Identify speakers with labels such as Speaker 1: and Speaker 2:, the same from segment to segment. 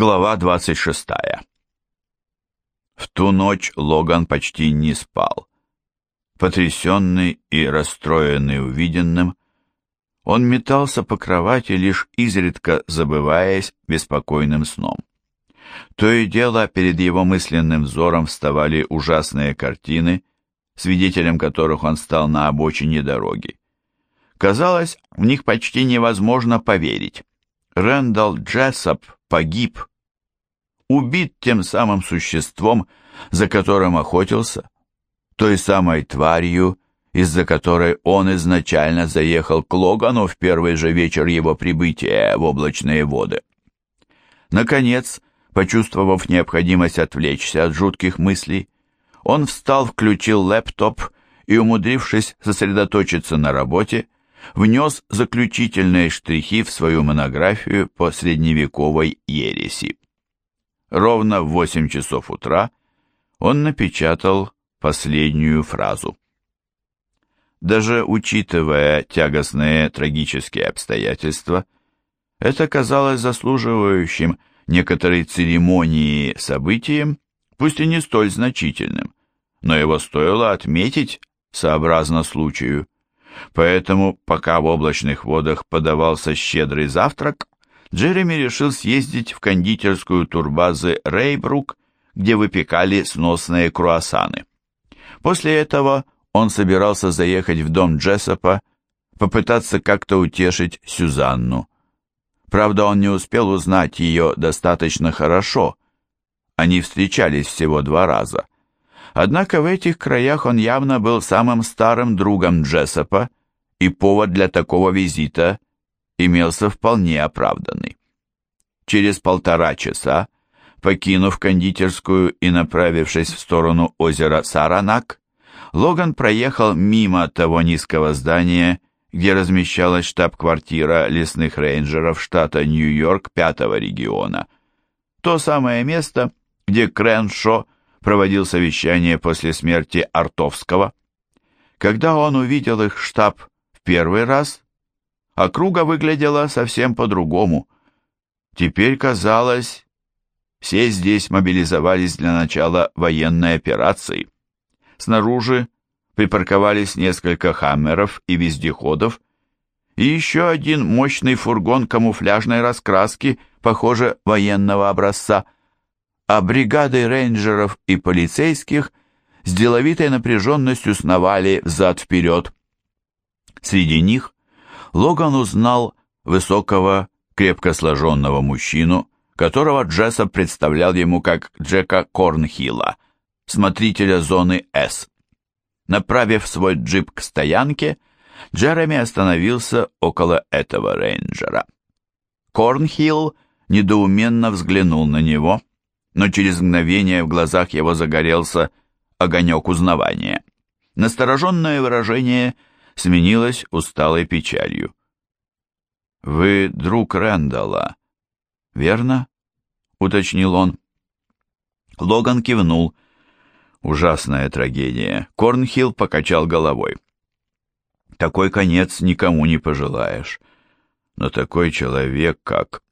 Speaker 1: Глава 26. В ту ночь Логан почти не спал. Потрясенный и расстроенный увиденным, он метался по кровати, лишь изредка забываясь беспокойным сном. То и дело перед его мысленным взором вставали ужасные картины, свидетелем которых он стал на обочине дороги. Казалось, в них почти невозможно поверить. Рэндалл Джессоп погиб, убит тем самым существом, за которым охотился, той самой тварью, из-за которой он изначально заехал к Логану в первый же вечер его прибытия в облачные воды. Наконец, почувствовав необходимость отвлечься от жутких мыслей, он встал, включил лэптоп и, умудрившись сосредоточиться на работе, внес заключительные штрихи в свою монографию по средневековой ереси. Ровно в 8 часов утра он напечатал последнюю фразу. Даже учитывая тягостные трагические обстоятельства, это казалось заслуживающим некоторой церемонии событием, пусть и не столь значительным, но его стоило отметить сообразно случаю. Поэтому, пока в облачных водах подавался щедрый завтрак, Джереми решил съездить в кондитерскую турбазы Рейбрук, где выпекали сносные круассаны. После этого он собирался заехать в дом Джессопа, попытаться как-то утешить Сюзанну. Правда, он не успел узнать ее достаточно хорошо. Они встречались всего два раза. Однако в этих краях он явно был самым старым другом Джессопа, и повод для такого визита имелся вполне оправданный. Через полтора часа, покинув кондитерскую и направившись в сторону озера Саранак, Логан проехал мимо того низкого здания, где размещалась штаб-квартира лесных рейнджеров штата Нью-Йорк пятого региона. То самое место, где Креншо проводил совещание после смерти Артовского. Когда он увидел их штаб в первый раз, округа выглядела совсем по-другому. Теперь казалось, все здесь мобилизовались для начала военной операции. Снаружи припарковались несколько хаммеров и вездеходов, и еще один мощный фургон камуфляжной раскраски, похоже, военного образца – а бригады рейнджеров и полицейских с деловитой напряженностью сновали взад-вперед. Среди них Логан узнал высокого, крепко сложенного мужчину, которого Джессоп представлял ему как Джека Корнхилла, смотрителя зоны С. Направив свой джип к стоянке, Джереми остановился около этого рейнджера. Корнхилл недоуменно взглянул на него, но через мгновение в глазах его загорелся огонек узнавания. Настороженное выражение сменилось усталой печалью. «Вы друг Рэндалла, верно?» — уточнил он. Логан кивнул. Ужасная трагедия. Корнхилл покачал головой. Такой конец никому не пожелаешь. Но такой человек, как...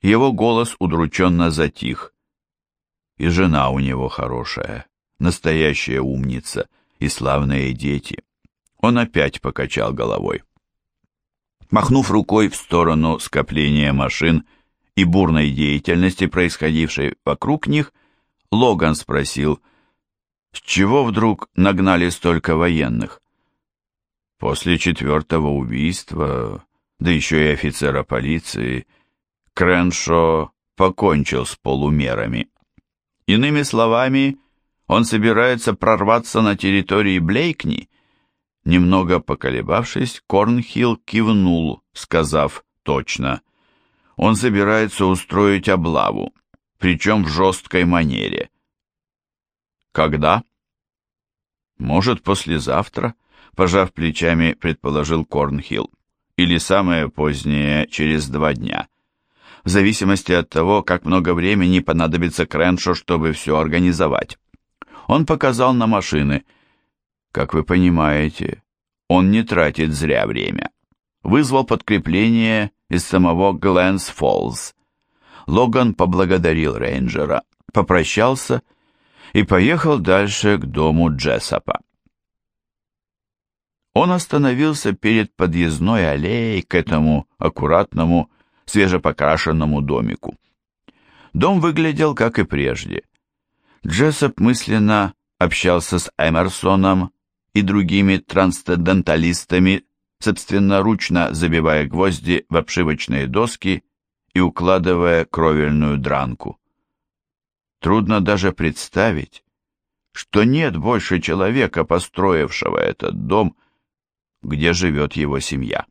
Speaker 1: Его голос удрученно затих. И жена у него хорошая, настоящая умница, и славные дети. Он опять покачал головой. Махнув рукой в сторону скопления машин и бурной деятельности, происходившей вокруг них, Логан спросил, с чего вдруг нагнали столько военных? После четвертого убийства, да еще и офицера полиции, Креншо покончил с полумерами. Иными словами, он собирается прорваться на территории Блейкни. Немного поколебавшись, Корнхилл кивнул, сказав «точно». Он собирается устроить облаву, причем в жесткой манере. Когда? Может, послезавтра, пожав плечами, предположил Корнхилл. Или самое позднее, через два дня в зависимости от того, как много времени понадобится Креншо, чтобы все организовать. Он показал на машины. Как вы понимаете, он не тратит зря время. Вызвал подкрепление из самого Гленс Фоллс. Логан поблагодарил рейнджера, попрощался и поехал дальше к дому Джессопа. Он остановился перед подъездной аллеей к этому аккуратному, свежепокрашенному домику. Дом выглядел как и прежде. Джессоп мысленно общался с Эмерсоном и другими трансценденталистами, собственноручно забивая гвозди в обшивочные доски и укладывая кровельную дранку. Трудно даже представить, что нет больше человека, построившего этот дом, где живет его семья.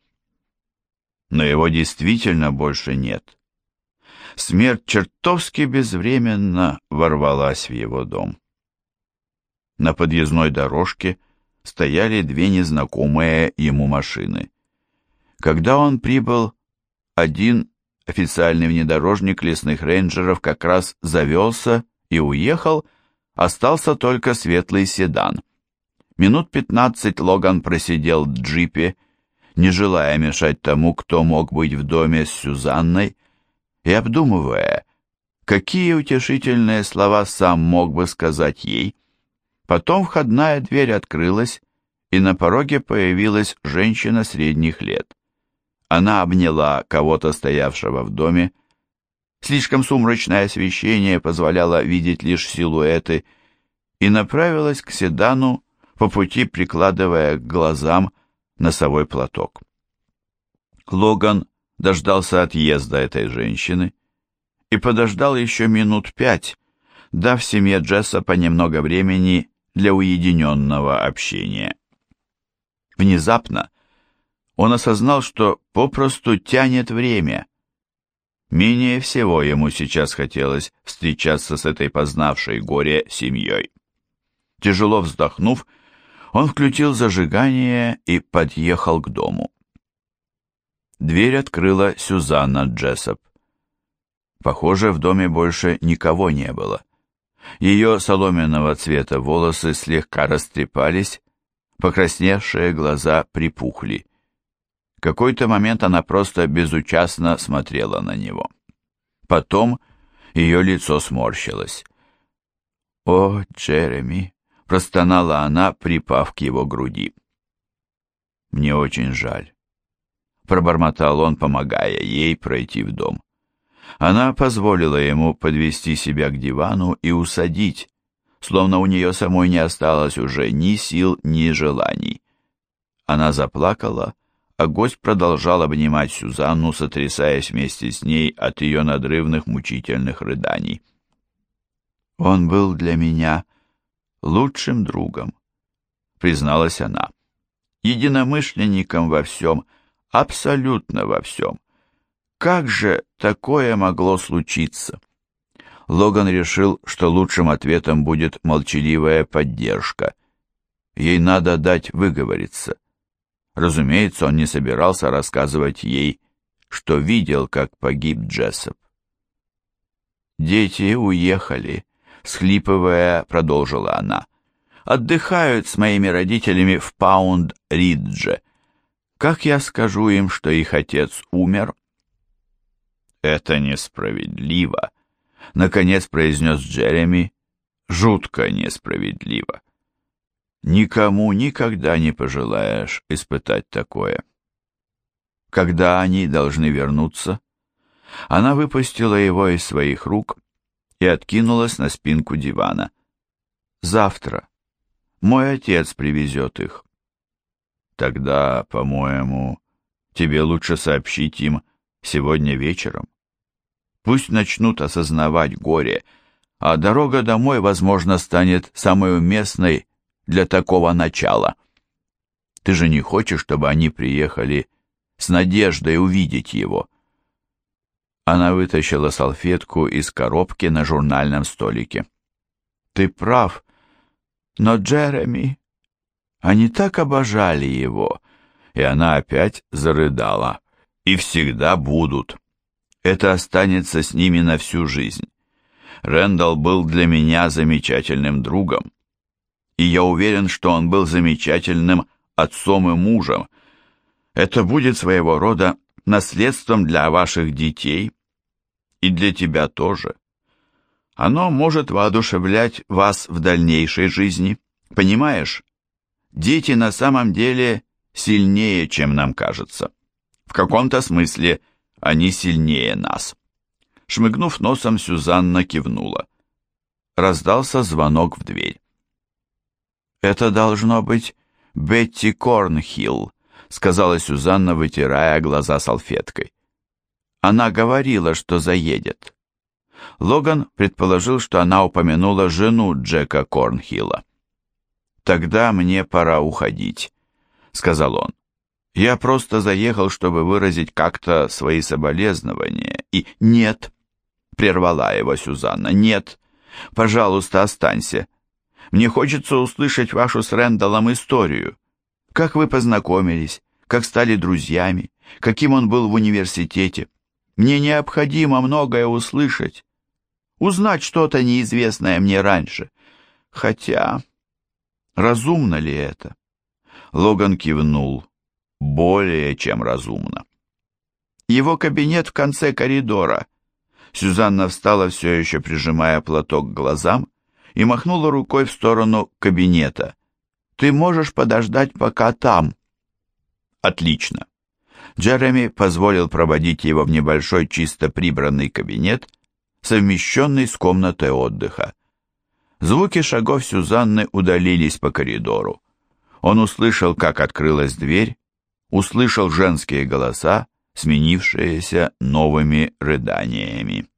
Speaker 1: Но его действительно больше нет. Смерть чертовски безвременно ворвалась в его дом. На подъездной дорожке стояли две незнакомые ему машины. Когда он прибыл, один официальный внедорожник лесных рейнджеров как раз завелся и уехал, остался только светлый седан. Минут пятнадцать Логан просидел в джипе, не желая мешать тому, кто мог быть в доме с Сюзанной, и обдумывая, какие утешительные слова сам мог бы сказать ей. Потом входная дверь открылась, и на пороге появилась женщина средних лет. Она обняла кого-то, стоявшего в доме. Слишком сумрачное освещение позволяло видеть лишь силуэты, и направилась к седану, по пути прикладывая к глазам носовой платок. Логан дождался отъезда этой женщины и подождал еще минут пять, дав семье Джессопа немного времени для уединенного общения. Внезапно он осознал, что попросту тянет время. Менее всего ему сейчас хотелось встречаться с этой познавшей горе семьей. Тяжело вздохнув, он включил зажигание и подъехал к дому. Дверь открыла Сюзанна Джессоп. Похоже, в доме больше никого не было. Ее соломенного цвета волосы слегка растрепались, покрасневшие глаза припухли. Какой-то момент она просто безучастно смотрела на него. Потом ее лицо сморщилось. «О, Джереми!» — простонала она, припав к его груди. «Мне очень жаль пробормотал он, помогая ей пройти в дом. Она позволила ему подвести себя к дивану и усадить, словно у нее самой не осталось уже ни сил, ни желаний. Она заплакала, а гость продолжал обнимать Сюзанну, сотрясаясь вместе с ней от ее надрывных мучительных рыданий. «Он был для меня лучшим другом», — призналась она, — «единомышленником во всем», — абсолютно во всем. Как же такое могло случиться? Логан решил, что лучшим ответом будет молчаливая поддержка. Ей надо дать выговориться. Разумеется, он не собирался рассказывать ей, что видел, как погиб Джессоп. «Дети уехали», — схлипывая, продолжила она. «Отдыхают с моими родителями в Паунд-Ридже. Как я скажу им, что их отец умер? Это несправедливо, наконец произнес Джереми. Жутко несправедливо. Никому никогда не пожелаешь испытать такое. Когда они должны вернуться? Она выпустила его из своих рук и откинулась на спинку дивана. Завтра. Мой отец привезет их. Тогда, по-моему, тебе лучше сообщить им сегодня вечером. Пусть начнут осознавать горе, а дорога домой, возможно, станет самой уместной для такого начала. Ты же не хочешь, чтобы они приехали с надеждой увидеть его? Она вытащила салфетку из коробки на журнальном столике. Ты прав, но Джереми... Они так обожали его, и она опять зарыдала. И всегда будут. Это останется с ними на всю жизнь. Рэндалл был для меня замечательным другом. И я уверен, что он был замечательным отцом и мужем. Это будет своего рода наследством для ваших детей. И для тебя тоже. Оно может воодушевлять вас в дальнейшей жизни. Понимаешь? Дети на самом деле сильнее, чем нам кажется. В каком-то смысле они сильнее нас. Шмыгнув носом, Сюзанна кивнула. Раздался звонок в дверь. «Это должно быть Бетти Корнхилл», сказала Сюзанна, вытирая глаза салфеткой. Она говорила, что заедет. Логан предположил, что она упомянула жену Джека Корнхилла. «Тогда мне пора уходить», — сказал он. «Я просто заехал, чтобы выразить как-то свои соболезнования, и нет», — прервала его Сюзанна, — «нет, пожалуйста, останься. Мне хочется услышать вашу с Рэндаллом историю. Как вы познакомились, как стали друзьями, каким он был в университете. Мне необходимо многое услышать, узнать что-то неизвестное мне раньше. Хотя, разумно ли это? Логан кивнул. Более чем разумно. Его кабинет в конце коридора. Сюзанна встала, все еще прижимая платок к глазам, и махнула рукой в сторону кабинета. Ты можешь подождать пока там. Отлично. Джереми позволил проводить его в небольшой чисто прибранный кабинет, совмещенный с комнатой отдыха. Звуки шагов Сюзанны удалились по коридору. Он услышал, как открылась дверь, услышал женские голоса, сменившиеся новыми рыданиями.